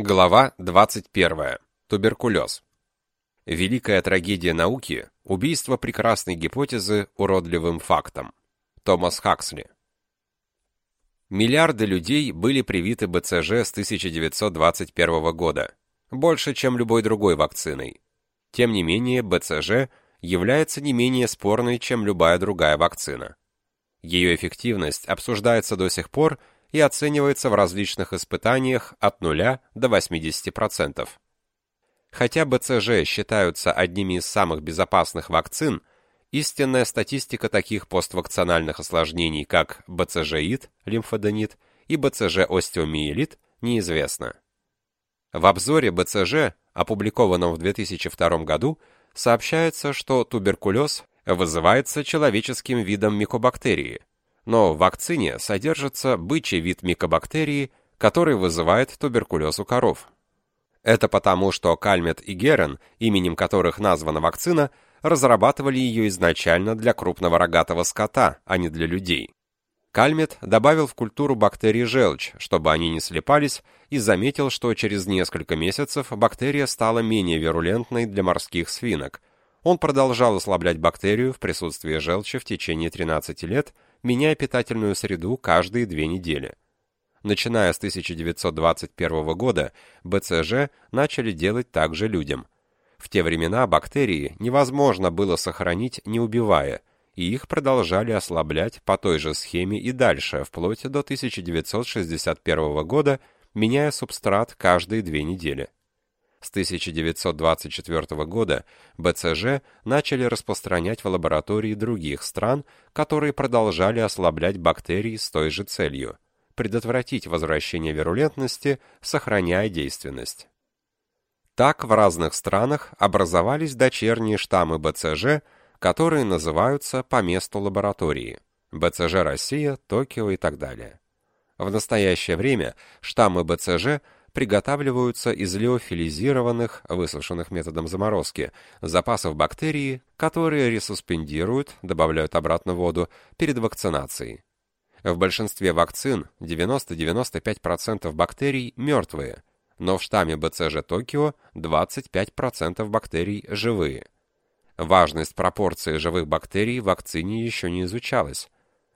Глава 21. Туберкулез. Великая трагедия науки – убийство прекрасной гипотезы уродливым фактом. Томас Хаксли. Миллиарды людей были привиты БЦЖ с 1921 года, больше, чем любой другой вакциной. Тем не менее, БЦЖ является не менее спорной, чем любая другая вакцина. Ее эффективность обсуждается до сих пор – и оценивается в различных испытаниях от 0 до 80%. Хотя БЦЖ считаются одними из самых безопасных вакцин, истинная статистика таких поствакцинальных осложнений, как БЦЖ-ИД, лимфоденит, и БЦЖ-остеомиелит, неизвестна. В обзоре БЦЖ, опубликованном в 2002 году, сообщается, что туберкулез вызывается человеческим видом микобактерии, но в вакцине содержится бычий вид микобактерии, который вызывает туберкулез у коров. Это потому, что Кальмет и Герен, именем которых названа вакцина, разрабатывали ее изначально для крупного рогатого скота, а не для людей. Кальмет добавил в культуру бактерий желчь, чтобы они не слипались, и заметил, что через несколько месяцев бактерия стала менее вирулентной для морских свинок. Он продолжал ослаблять бактерию в присутствии желчи в течение 13 лет – меняя питательную среду каждые две недели. Начиная с 1921 года, БЦЖ начали делать также людям. В те времена бактерии невозможно было сохранить, не убивая, и их продолжали ослаблять по той же схеме и дальше, вплоть до 1961 года, меняя субстрат каждые две недели. С 1924 года БЦЖ начали распространять в лаборатории других стран, которые продолжали ослаблять бактерии с той же целью – предотвратить возвращение вирулентности, сохраняя действенность. Так в разных странах образовались дочерние штаммы БЦЖ, которые называются по месту лаборатории – БЦЖ Россия, Токио и так далее. В настоящее время штаммы БЦЖ – приготавливаются из леофилизированных, высушенных методом заморозки, запасов бактерий, которые ресуспендируют, добавляют обратно воду, перед вакцинацией. В большинстве вакцин 90-95% бактерий мертвые, но в штамме БЦЖ Токио 25% бактерий живые. Важность пропорции живых бактерий в вакцине еще не изучалась.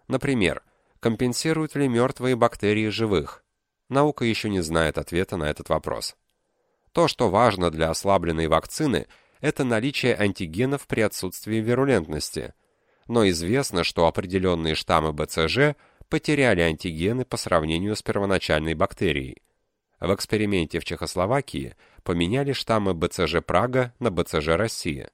Например, компенсируют ли мертвые бактерии живых? Наука еще не знает ответа на этот вопрос. То, что важно для ослабленной вакцины, это наличие антигенов при отсутствии вирулентности. Но известно, что определенные штаммы БЦЖ потеряли антигены по сравнению с первоначальной бактерией. В эксперименте в Чехословакии поменяли штаммы БЦЖ Прага на БЦЖ Россия.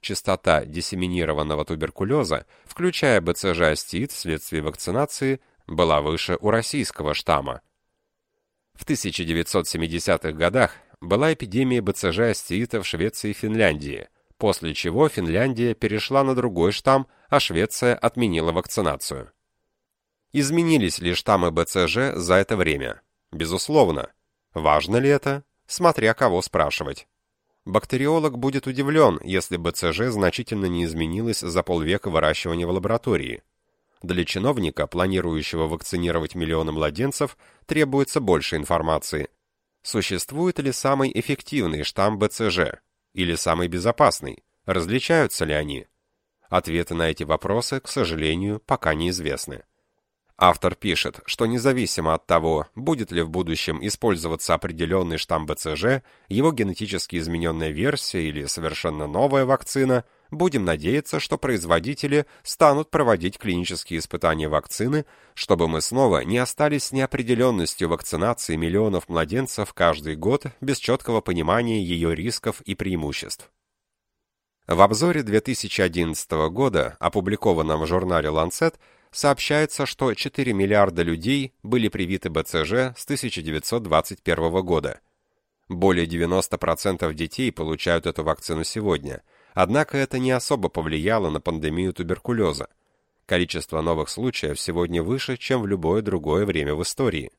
Частота диссеминированного туберкулеза, включая БЦЖ астит вследствие вакцинации, была выше у российского штамма. В 1970-х годах была эпидемия БЦЖ остеита в Швеции и Финляндии, после чего Финляндия перешла на другой штамм, а Швеция отменила вакцинацию. Изменились ли штаммы БЦЖ за это время? Безусловно. Важно ли это? Смотря кого спрашивать. Бактериолог будет удивлен, если БЦЖ значительно не изменилось за полвека выращивания в лаборатории. Для чиновника, планирующего вакцинировать миллионы младенцев, требуется больше информации. Существует ли самый эффективный штамм БЦЖ? Или самый безопасный? Различаются ли они? Ответы на эти вопросы, к сожалению, пока неизвестны. Автор пишет, что независимо от того, будет ли в будущем использоваться определенный штамм БЦЖ, его генетически измененная версия или совершенно новая вакцина, будем надеяться, что производители станут проводить клинические испытания вакцины, чтобы мы снова не остались с неопределенностью вакцинации миллионов младенцев каждый год без четкого понимания ее рисков и преимуществ. В обзоре 2011 года, опубликованном в журнале Lancet, сообщается, что 4 миллиарда людей были привиты БЦЖ с 1921 года. Более 90% детей получают эту вакцину сегодня, однако это не особо повлияло на пандемию туберкулеза. Количество новых случаев сегодня выше, чем в любое другое время в истории.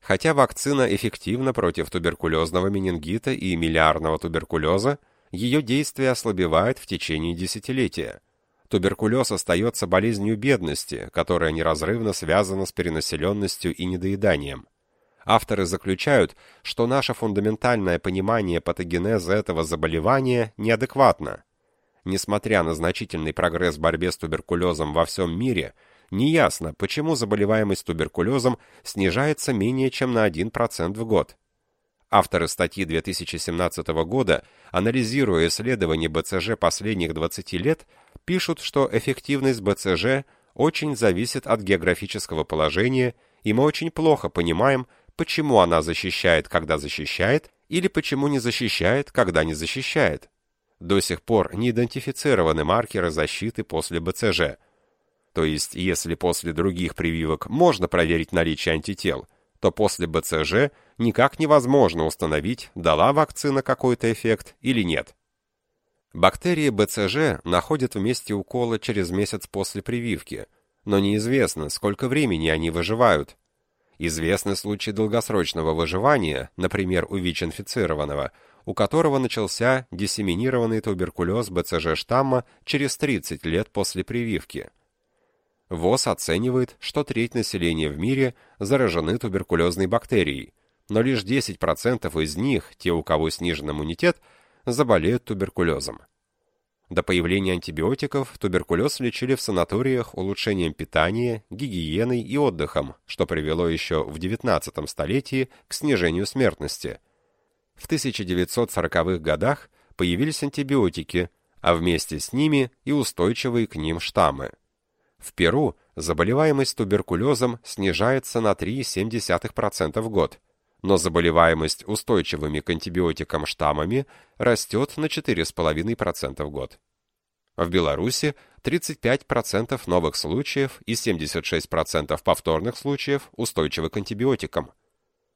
Хотя вакцина эффективна против туберкулезного менингита и миллиардного туберкулеза, ее действие ослабевает в течение десятилетия – Туберкулез остается болезнью бедности, которая неразрывно связана с перенаселенностью и недоеданием. Авторы заключают, что наше фундаментальное понимание патогенеза этого заболевания неадекватно. Несмотря на значительный прогресс в борьбе с туберкулезом во всем мире, неясно, почему заболеваемость туберкулезом снижается менее чем на 1% в год. Авторы статьи 2017 года, анализируя исследования БЦЖ последних 20 лет, пишут, что эффективность БЦЖ очень зависит от географического положения, и мы очень плохо понимаем, почему она защищает, когда защищает, или почему не защищает, когда не защищает. До сих пор не идентифицированы маркеры защиты после БЦЖ. То есть, если после других прививок можно проверить наличие антител, то после БЦЖ никак невозможно установить, дала вакцина какой-то эффект или нет. Бактерии БЦЖ находят в месте укола через месяц после прививки, но неизвестно, сколько времени они выживают, Известны случаи долгосрочного выживания, например, у ВИЧ-инфицированного, у которого начался диссеминированный туберкулез БЦЖ штамма через 30 лет после прививки. ВОЗ оценивает, что треть населения в мире заражены туберкулезной бактерией, но лишь 10% из них, те, у кого снижен иммунитет, заболеют туберкулезом. До появления антибиотиков туберкулез лечили в санаториях улучшением питания, гигиеной и отдыхом, что привело еще в XIX столетии к снижению смертности. В 1940-х годах появились антибиотики, а вместе с ними и устойчивые к ним штаммы. В Перу заболеваемость туберкулезом снижается на 3,7% в год, но заболеваемость устойчивыми к антибиотикам штаммами растет на 4,5% в год. В Беларуси 35% новых случаев и 76% повторных случаев устойчивы к антибиотикам.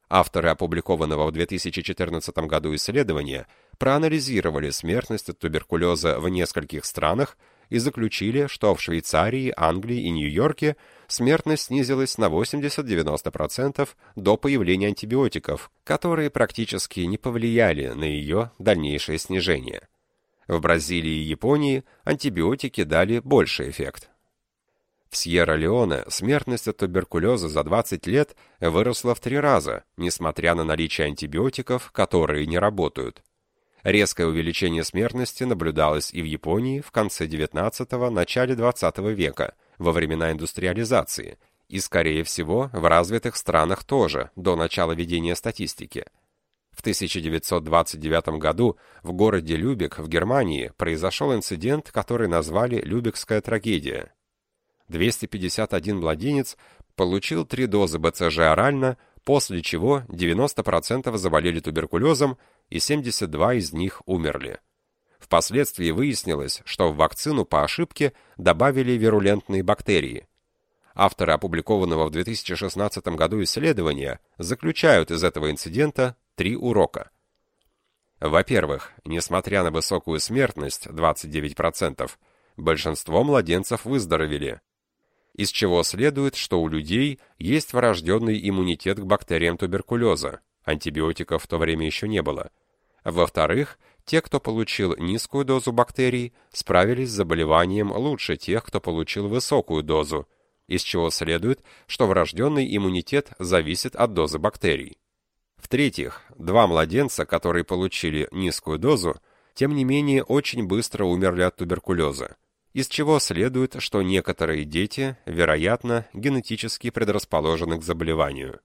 Авторы опубликованного в 2014 году исследования проанализировали смертность от туберкулеза в нескольких странах и заключили, что в Швейцарии, Англии и Нью-Йорке смертность снизилась на 80-90% до появления антибиотиков, которые практически не повлияли на ее дальнейшее снижение. В Бразилии и Японии антибиотики дали больший эффект. В Сьерра-Леоне смертность от туберкулеза за 20 лет выросла в три раза, несмотря на наличие антибиотиков, которые не работают. Резкое увеличение смертности наблюдалось и в Японии в конце XIX – начале XX века, во времена индустриализации, и, скорее всего, в развитых странах тоже, до начала ведения статистики. В 1929 году в городе Любек в Германии произошел инцидент, который назвали «Любекская трагедия». 251 младенец получил три дозы БЦЖ орально, после чего 90% заболели туберкулезом и 72 из них умерли. Впоследствии выяснилось, что в вакцину по ошибке добавили вирулентные бактерии. Авторы опубликованного в 2016 году исследования заключают из этого инцидента три урока. Во-первых, несмотря на высокую смертность 29%, большинство младенцев выздоровели, из чего следует, что у людей есть врожденный иммунитет к бактериям туберкулеза, антибиотиков в то время еще не было – во-вторых, те, кто получил низкую дозу бактерий, справились с заболеванием лучше тех, кто получил высокую дозу, из чего следует, что врожденный иммунитет зависит от дозы бактерий. В-третьих, два младенца, которые получили низкую дозу, тем не менее очень быстро умерли от туберкулеза, из чего следует, что некоторые дети, вероятно, генетически предрасположены к заболеванию.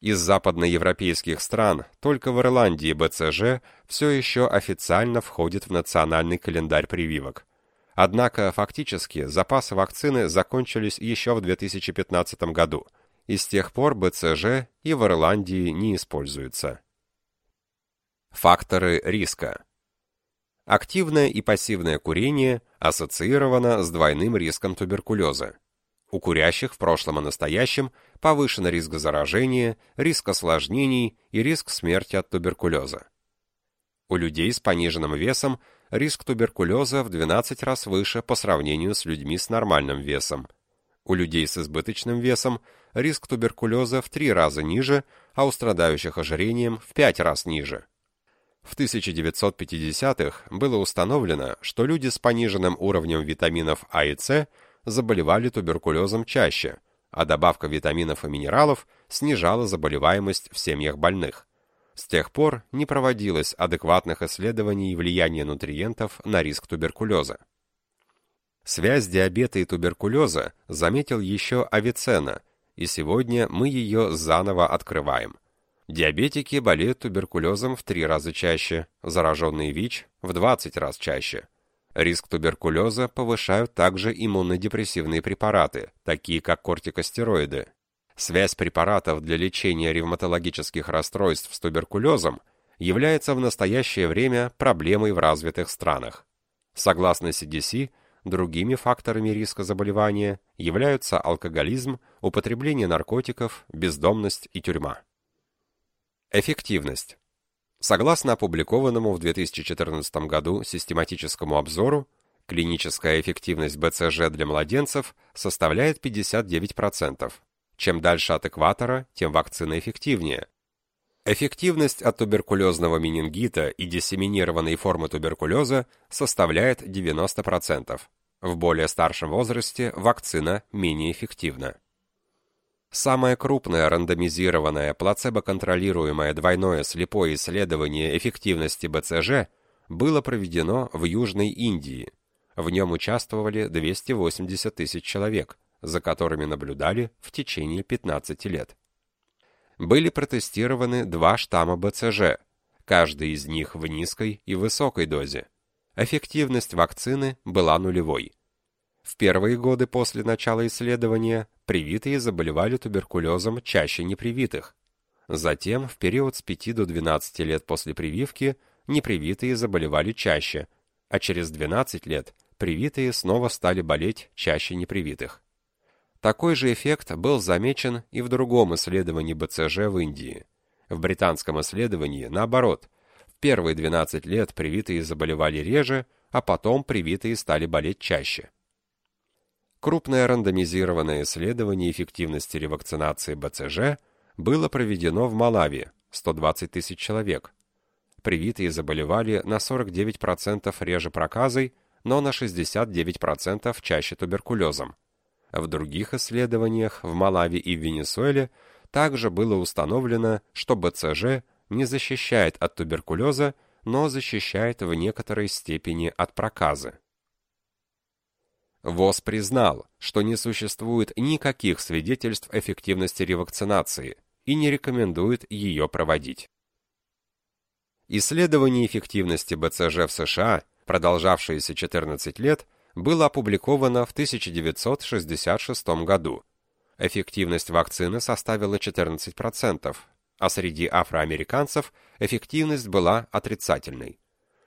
Из западноевропейских стран только в Ирландии БЦЖ все еще официально входит в национальный календарь прививок. Однако фактически запасы вакцины закончились еще в 2015 году, и с тех пор БЦЖ и в Ирландии не используются. Факторы риска. Активное и пассивное курение ассоциировано с двойным риском туберкулеза. У курящих в прошлом и настоящем повышен риск заражения, риск осложнений и риск смерти от туберкулеза. У людей с пониженным весом риск туберкулеза в 12 раз выше по сравнению с людьми с нормальным весом. У людей с избыточным весом риск туберкулеза в 3 раза ниже, а у страдающих ожирением в 5 раз ниже. В 1950-х было установлено, что люди с пониженным уровнем витаминов А и С заболевали туберкулезом чаще, а добавка витаминов и минералов снижало заболеваемость в семьях больных. С тех пор не проводилось адекватных исследований влияния нутриентов на риск туберкулеза. Связь диабета и туберкулеза заметил еще Авиценна, и сегодня мы ее заново открываем. Диабетики болеют туберкулезом в три раза чаще, зараженные ВИЧ – в 20 раз чаще. Риск туберкулеза повышают также иммунодепрессивные препараты, такие как кортикостероиды, Связь препаратов для лечения ревматологических расстройств с туберкулезом является в настоящее время проблемой в развитых странах. Согласно CDC, другими факторами риска заболевания являются алкоголизм, употребление наркотиков, бездомность и тюрьма. Эффективность. Согласно опубликованному в 2014 году систематическому обзору, клиническая эффективность БЦЖ для младенцев составляет 59%, чем дальше от экватора, тем вакцина эффективнее. Эффективность от туберкулезного менингита и диссеминированной формы туберкулеза составляет 90%. В более старшем возрасте вакцина менее эффективна. Самое крупное рандомизированное плацебо-контролируемое двойное слепое исследование эффективности БЦЖ было проведено в Южной Индии. В нем участвовали 280 тысяч человек – за которыми наблюдали в течение 15 лет. Были протестированы два штамма БЦЖ, каждый из них в низкой и высокой дозе. Эффективность вакцины была нулевой. В первые годы после начала исследования привитые заболевали туберкулезом чаще непривитых. Затем, в период с 5 до 12 лет после прививки, непривитые заболевали чаще, а через 12 лет привитые снова стали болеть чаще непривитых. Такой же эффект был замечен и в другом исследовании БЦЖ в Индии. В британском исследовании, наоборот, в первые 12 лет привитые заболевали реже, а потом привитые стали болеть чаще. Крупное рандомизированное исследование эффективности ревакцинации БЦЖ было проведено в Малави, 120 тысяч человек. Привитые заболевали на 49% реже проказой, но на 69% чаще туберкулезом. В других исследованиях в Малави и в Венесуэле также было установлено, что БЦЖ не защищает от туберкулеза, но защищает в некоторой степени от проказы. ВОЗ признал, что не существует никаких свидетельств эффективности ревакцинации и не рекомендует ее проводить. Исследование эффективности БЦЖ в США, продолжавшееся 14 лет, было опубликовано в 1966 году. Эффективность вакцины составила 14%, а среди афроамериканцев эффективность была отрицательной.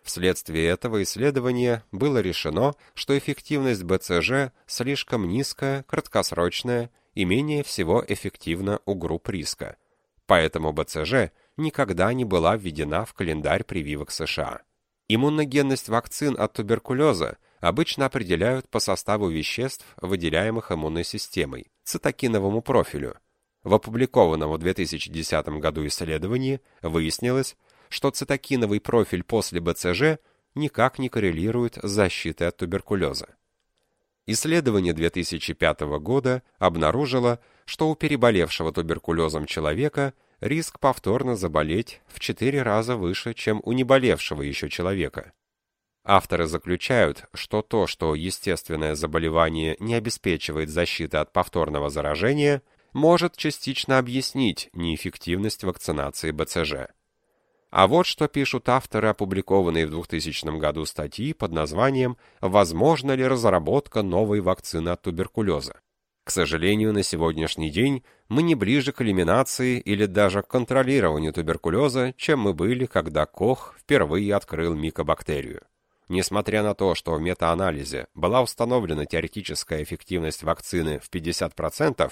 Вследствие этого исследования было решено, что эффективность БЦЖ слишком низкая, краткосрочная и менее всего эффективна у групп риска. Поэтому БЦЖ никогда не была введена в календарь прививок США. Иммуногенность вакцин от туберкулеза обычно определяют по составу веществ, выделяемых иммунной системой, цитокиновому профилю. В опубликованном в 2010 году исследовании выяснилось, что цитокиновый профиль после БЦЖ никак не коррелирует с защитой от туберкулеза. Исследование 2005 года обнаружило, что у переболевшего туберкулезом человека риск повторно заболеть в 4 раза выше, чем у неболевшего еще человека. Авторы заключают, что то, что естественное заболевание не обеспечивает защиты от повторного заражения, может частично объяснить неэффективность вакцинации БЦЖ. А вот что пишут авторы опубликованной в 2000 году статьи под названием «Возможно ли разработка новой вакцины от туберкулеза?». К сожалению, на сегодняшний день мы не ближе к элиминации или даже к контролированию туберкулеза, чем мы были, когда Кох впервые открыл микобактерию. Несмотря на то, что в метаанализе была установлена теоретическая эффективность вакцины в 50%,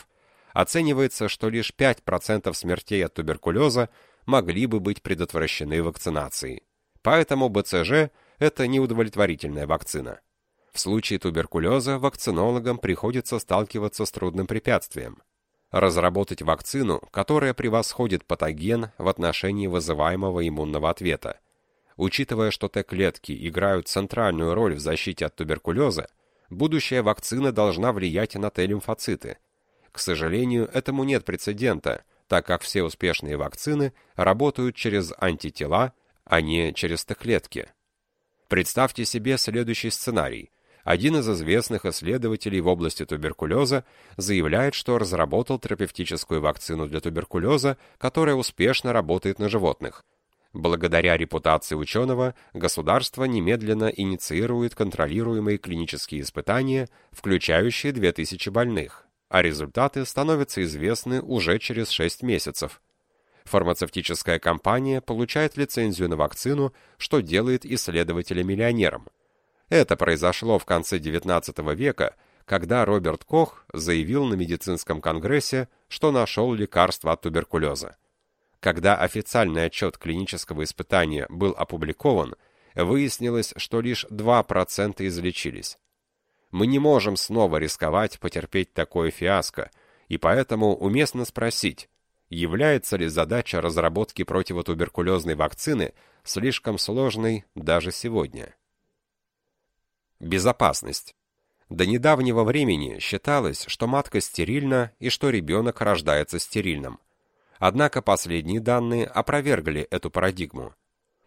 оценивается, что лишь 5% смертей от туберкулеза могли бы быть предотвращены вакцинацией. Поэтому БЦЖ – это неудовлетворительная вакцина. В случае туберкулеза вакцинологам приходится сталкиваться с трудным препятствием – разработать вакцину, которая превосходит патоген в отношении вызываемого иммунного ответа – Учитывая, что Т-клетки играют центральную роль в защите от туберкулеза, будущая вакцина должна влиять на Т-лимфоциты. К сожалению, этому нет прецедента, так как все успешные вакцины работают через антитела, а не через Т-клетки. Представьте себе следующий сценарий. Один из известных исследователей в области туберкулеза заявляет, что разработал терапевтическую вакцину для туберкулеза, которая успешно работает на животных. Благодаря репутации ученого, государство немедленно инициирует контролируемые клинические испытания, включающие 2000 больных, а результаты становятся известны уже через 6 месяцев. Фармацевтическая компания получает лицензию на вакцину, что делает исследователя миллионером. Это произошло в конце XIX века, когда Роберт Кох заявил на медицинском конгрессе, что нашел лекарство от туберкулеза. Когда официальный отчет клинического испытания был опубликован, выяснилось, что лишь 2% излечились. Мы не можем снова рисковать потерпеть такое фиаско, и поэтому уместно спросить, является ли задача разработки противотуберкулезной вакцины слишком сложной даже сегодня. Безопасность. До недавнего времени считалось, что матка стерильна и что ребенок рождается стерильным. Однако последние данные опровергли эту парадигму.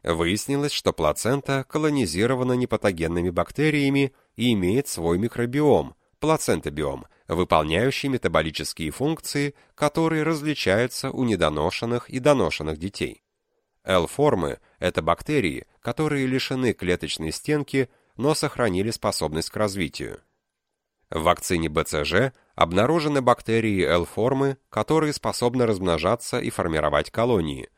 Выяснилось, что плацента колонизирована непатогенными бактериями и имеет свой микробиом, плацентобиом, выполняющий метаболические функции, которые различаются у недоношенных и доношенных детей. L-формы – это бактерии, которые лишены клеточной стенки, но сохранили способность к развитию. В вакцине БЦЖ обнаружены бактерии L-формы, которые способны размножаться и формировать колонии.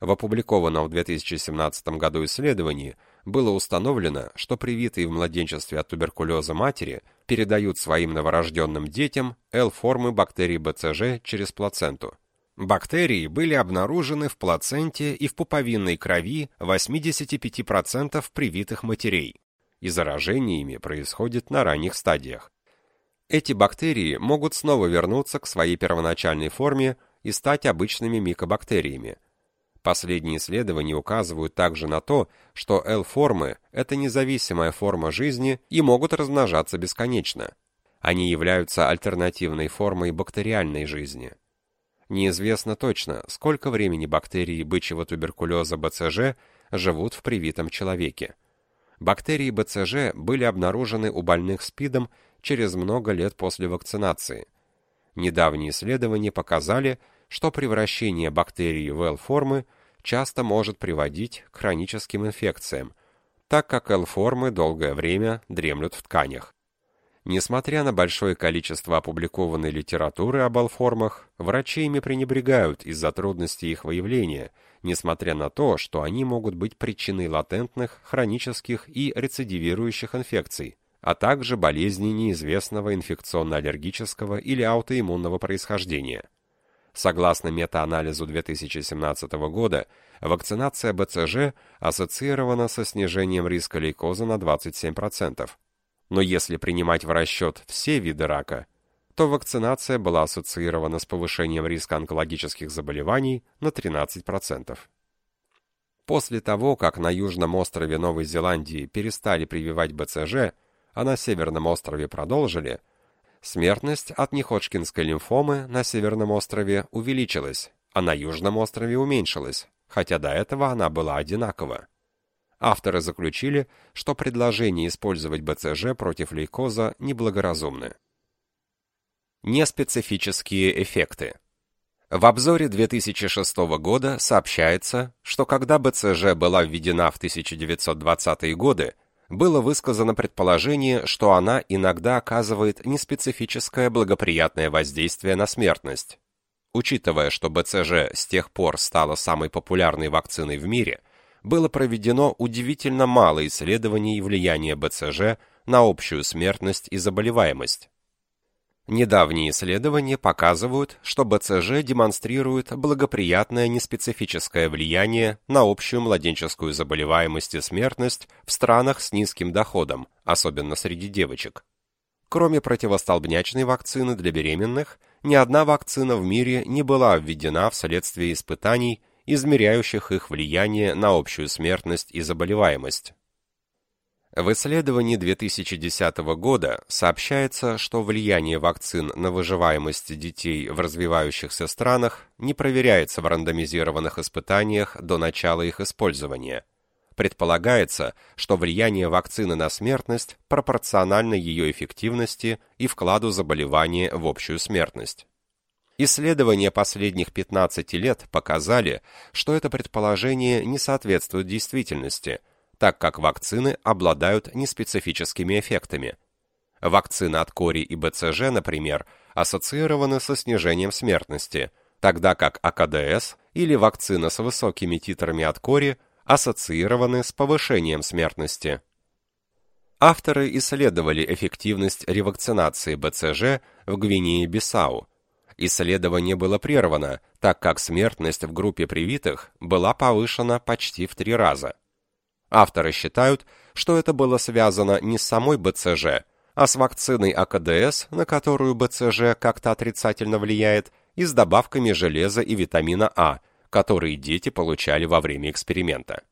В опубликованном в 2017 году исследовании было установлено, что привитые в младенчестве от туберкулеза матери передают своим новорожденным детям L-формы бактерий БЦЖ через плаценту. Бактерии были обнаружены в плаценте и в пуповинной крови 85% привитых матерей, и заражение ими происходит на ранних стадиях. Эти бактерии могут снова вернуться к своей первоначальной форме и стать обычными микобактериями. Последние исследования указывают также на то, что L-формы – это независимая форма жизни и могут размножаться бесконечно. Они являются альтернативной формой бактериальной жизни. Неизвестно точно, сколько времени бактерии бычьего туберкулеза БЦЖ живут в привитом человеке. Бактерии БЦЖ были обнаружены у больных СПИДом через много лет после вакцинации. Недавние исследования показали, что превращение бактерий в L-формы часто может приводить к хроническим инфекциям, так как L-формы долгое время дремлют в тканях. Несмотря на большое количество опубликованной литературы об L-формах, врачи ими пренебрегают из-за трудностей их выявления, несмотря на то, что они могут быть причиной латентных, хронических и рецидивирующих инфекций, а также болезней неизвестного инфекционно-аллергического или аутоиммунного происхождения. Согласно метаанализу 2017 года, вакцинация БЦЖ ассоциирована со снижением риска лейкоза на 27%. Но если принимать в расчет все виды рака, то вакцинация была ассоциирована с повышением риска онкологических заболеваний на 13%. После того, как на южном острове Новой Зеландии перестали прививать БЦЖ, а на Северном острове продолжили, смертность от неходжкинской лимфомы на Северном острове увеличилась, а на Южном острове уменьшилась, хотя до этого она была одинакова. Авторы заключили, что предложение использовать БЦЖ против лейкоза неблагоразумны. Неспецифические эффекты в обзоре 2006 года сообщается, что когда БЦЖ была введена в 1920-е годы, было высказано предположение, что она иногда оказывает неспецифическое благоприятное воздействие на смертность. Учитывая, что БЦЖ с тех пор стала самой популярной вакциной в мире, было проведено удивительно мало исследований влияния БЦЖ на общую смертность и заболеваемость. Недавние исследования показывают, что БЦЖ демонстрирует благоприятное неспецифическое влияние на общую младенческую заболеваемость и смертность в странах с низким доходом, особенно среди девочек. Кроме противостолбнячной вакцины для беременных, ни одна вакцина в мире не была введена вследствие испытаний, измеряющих их влияние на общую смертность и заболеваемость. В исследовании 2010 года сообщается, что влияние вакцин на выживаемость детей в развивающихся странах не проверяется в рандомизированных испытаниях до начала их использования. Предполагается, что влияние вакцины на смертность пропорционально ее эффективности и вкладу заболевания в общую смертность. Исследования последних 15 лет показали, что это предположение не соответствует действительности – так как вакцины обладают неспецифическими эффектами. Вакцины от кори и БЦЖ, например, ассоциированы со снижением смертности, тогда как АКДС или вакцина с высокими титрами от кори ассоциированы с повышением смертности. Авторы исследовали эффективность ревакцинации БЦЖ в Гвинее-Бисау. Исследование было прервано, так как смертность в группе привитых была повышена почти в три раза. Авторы считают, что это было связано не с самой БЦЖ, а с вакциной АКДС, на которую БЦЖ как-то отрицательно влияет, и с добавками железа и витамина А, которые дети получали во время эксперимента.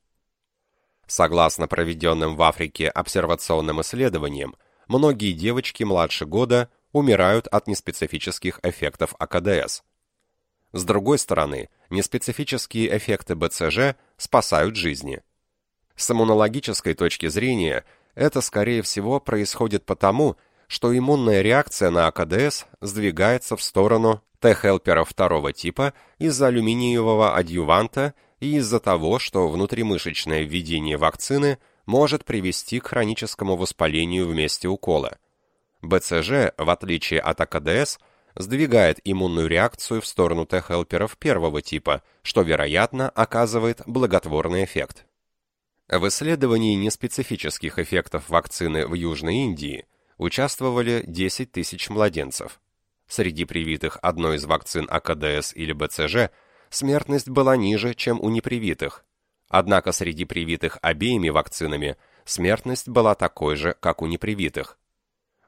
Согласно проведенным в Африке обсервационным исследованиям, многие девочки младше года умирают от неспецифических эффектов АКДС. С другой стороны, неспецифические эффекты БЦЖ спасают жизни – с иммунологической точки зрения, это, скорее всего, происходит потому, что иммунная реакция на АКДС сдвигается в сторону Т-хелпера второго типа из-за алюминиевого адъюванта и из-за того, что внутримышечное введение вакцины может привести к хроническому воспалению в месте укола. БЦЖ, в отличие от АКДС, сдвигает иммунную реакцию в сторону Т-хелперов первого типа, что, вероятно, оказывает благотворный эффект. В исследовании неспецифических эффектов вакцины в Южной Индии участвовали 10 тысяч младенцев. Среди привитых одной из вакцин АКДС или БЦЖ смертность была ниже, чем у непривитых. Однако среди привитых обеими вакцинами смертность была такой же, как у непривитых.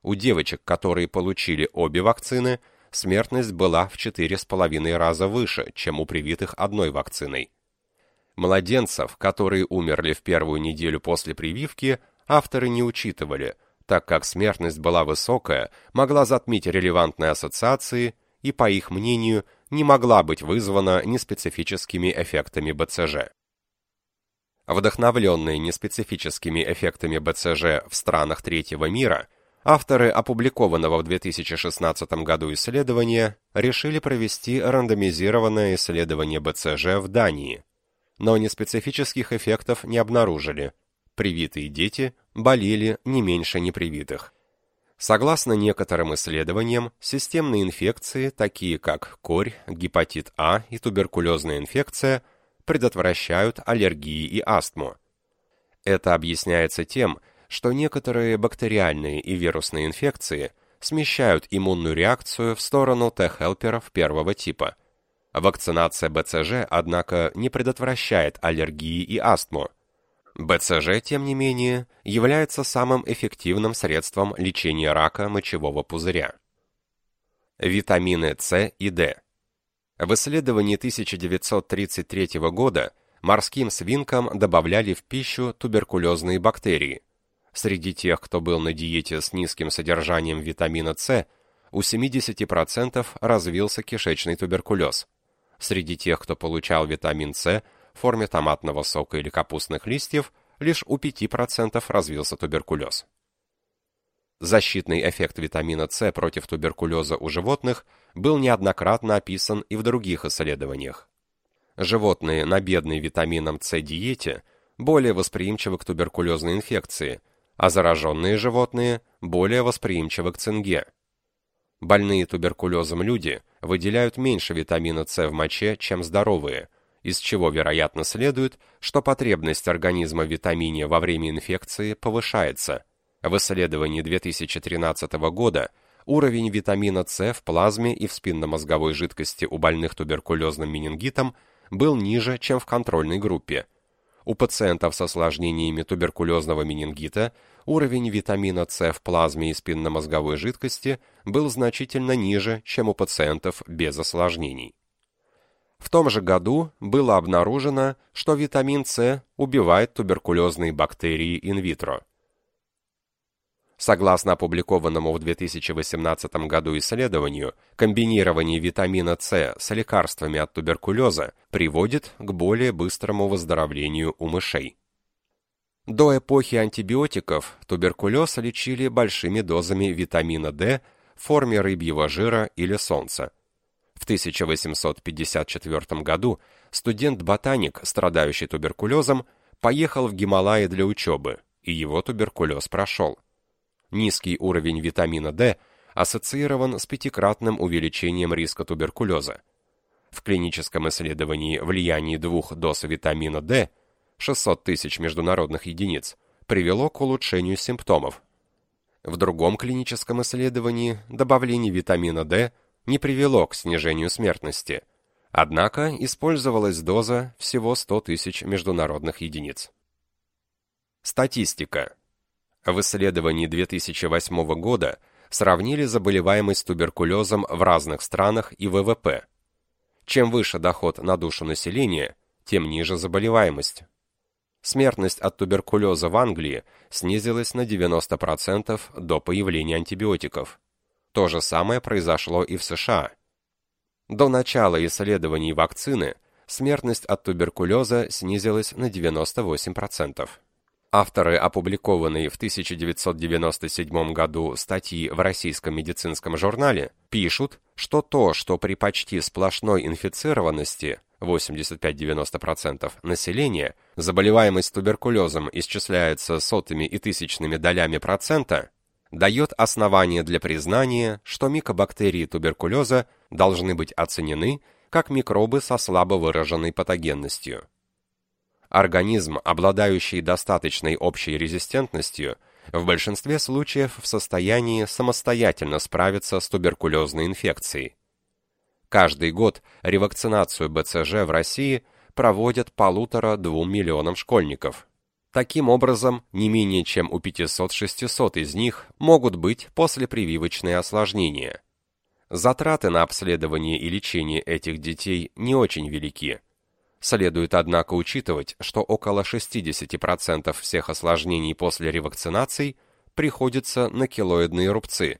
У девочек, которые получили обе вакцины, смертность была в 4,5 раза выше, чем у привитых одной вакциной. Младенцев, которые умерли в первую неделю после прививки, авторы не учитывали, так как смертность была высокая, могла затмить релевантные ассоциации и, по их мнению, не могла быть вызвана неспецифическими эффектами БЦЖ. Вдохновленные неспецифическими эффектами БЦЖ в странах третьего мира, авторы опубликованного в 2016 году исследования решили провести рандомизированное исследование БЦЖ в Дании – но неспецифических эффектов не обнаружили. Привитые дети болели не меньше непривитых. Согласно некоторым исследованиям, системные инфекции, такие как корь, гепатит А и туберкулезная инфекция, предотвращают аллергии и астму. Это объясняется тем, что некоторые бактериальные и вирусные инфекции смещают иммунную реакцию в сторону Т-хелперов первого типа – Вакцинация БЦЖ, однако, не предотвращает аллергии и астму. БЦЖ, тем не менее, является самым эффективным средством лечения рака мочевого пузыря. Витамины С и D. В исследовании 1933 года морским свинкам добавляли в пищу туберкулезные бактерии. Среди тех, кто был на диете с низким содержанием витамина С, у 70% развился кишечный туберкулез. Среди тех, кто получал витамин С в форме томатного сока или капустных листьев, лишь у 5% развился туберкулез. Защитный эффект витамина С против туберкулеза у животных был неоднократно описан и в других исследованиях. Животные на бедной витамином С диете более восприимчивы к туберкулезной инфекции, а зараженные животные более восприимчивы к цинге. Больные туберкулезом люди выделяют меньше витамина С в моче, чем здоровые, из чего, вероятно, следует, что потребность организма в витамине во время инфекции повышается. В исследовании 2013 года уровень витамина С в плазме и в спинномозговой жидкости у больных туберкулезным менингитом был ниже, чем в контрольной группе. У пациентов с осложнениями туберкулезного менингита уровень витамина С в плазме и спинномозговой жидкости был значительно ниже, чем у пациентов без осложнений. В том же году было обнаружено, что витамин С убивает туберкулезные бактерии инвитро. Согласно опубликованному в 2018 году исследованию, комбинирование витамина С с лекарствами от туберкулеза приводит к более быстрому выздоровлению у мышей. До эпохи антибиотиков туберкулез лечили большими дозами витамина D в форме рыбьего жира или солнца. В 1854 году студент-ботаник, страдающий туберкулезом, поехал в Гималаи для учебы, и его туберкулез прошел. Низкий уровень витамина D ассоциирован с пятикратным увеличением риска туберкулеза. В клиническом исследовании влияние двух доз витамина D 600 тысяч международных единиц привело к улучшению симптомов. В другом клиническом исследовании добавление витамина D не привело к снижению смертности, однако использовалась доза всего 100 тысяч международных единиц. Статистика. В исследовании 2008 года сравнили заболеваемость туберкулезом в разных странах и ВВП. Чем выше доход на душу населения, тем ниже заболеваемость. Смертность от туберкулеза в Англии снизилась на 90% до появления антибиотиков. То же самое произошло и в США. До начала исследований вакцины смертность от туберкулеза снизилась на 98%. Авторы опубликованной в 1997 году статьи в Российском медицинском журнале пишут, что то, что при почти сплошной инфицированности 85-90% населения заболеваемость туберкулезом исчисляется сотыми и тысячными долями процента, дает основание для признания, что микобактерии туберкулеза должны быть оценены как микробы со слабо выраженной патогенностью. Организм, обладающий достаточной общей резистентностью, в большинстве случаев в состоянии самостоятельно справиться с туберкулезной инфекцией. Каждый год ревакцинацию БЦЖ в России проводят полутора-двум миллионам школьников. Таким образом, не менее чем у 500-600 из них могут быть послепрививочные осложнения. Затраты на обследование и лечение этих детей не очень велики – Следует, однако, учитывать, что около 60% всех осложнений после ревакцинаций приходится на килоидные рубцы,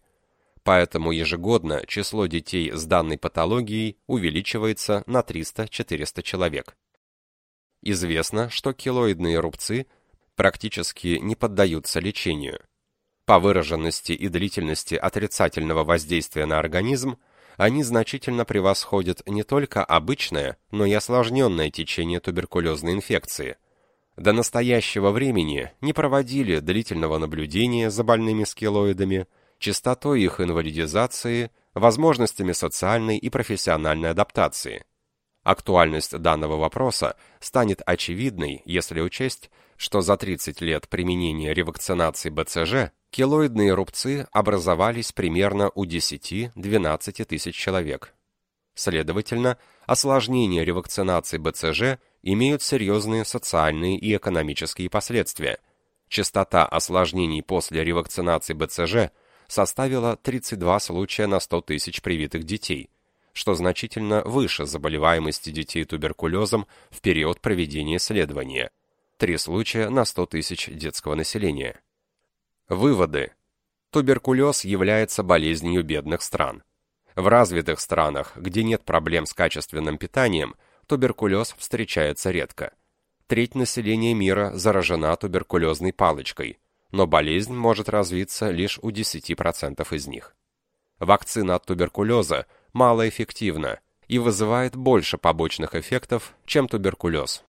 поэтому ежегодно число детей с данной патологией увеличивается на 300-400 человек. Известно, что килоидные рубцы практически не поддаются лечению. По выраженности и длительности отрицательного воздействия на организм – они значительно превосходят не только обычное, но и осложненное течение туберкулезной инфекции. До настоящего времени не проводили длительного наблюдения за больными скелоидами, частотой их инвалидизации, возможностями социальной и профессиональной адаптации. Актуальность данного вопроса станет очевидной, если учесть, что за 30 лет применения ревакцинации БЦЖ Килоидные рубцы образовались примерно у 10-12 тысяч человек. Следовательно, осложнения ревакцинации БЦЖ имеют серьезные социальные и экономические последствия. Частота осложнений после ревакцинации БЦЖ составила 32 случая на 100 тысяч привитых детей, что значительно выше заболеваемости детей туберкулезом в период проведения исследования – 3 случая на 100 тысяч детского населения. Выводы. Туберкулез является болезнью бедных стран. В развитых странах, где нет проблем с качественным питанием, туберкулез встречается редко. Треть населения мира заражена туберкулезной палочкой, но болезнь может развиться лишь у 10% из них. Вакцина от туберкулеза малоэффективна и вызывает больше побочных эффектов, чем туберкулез.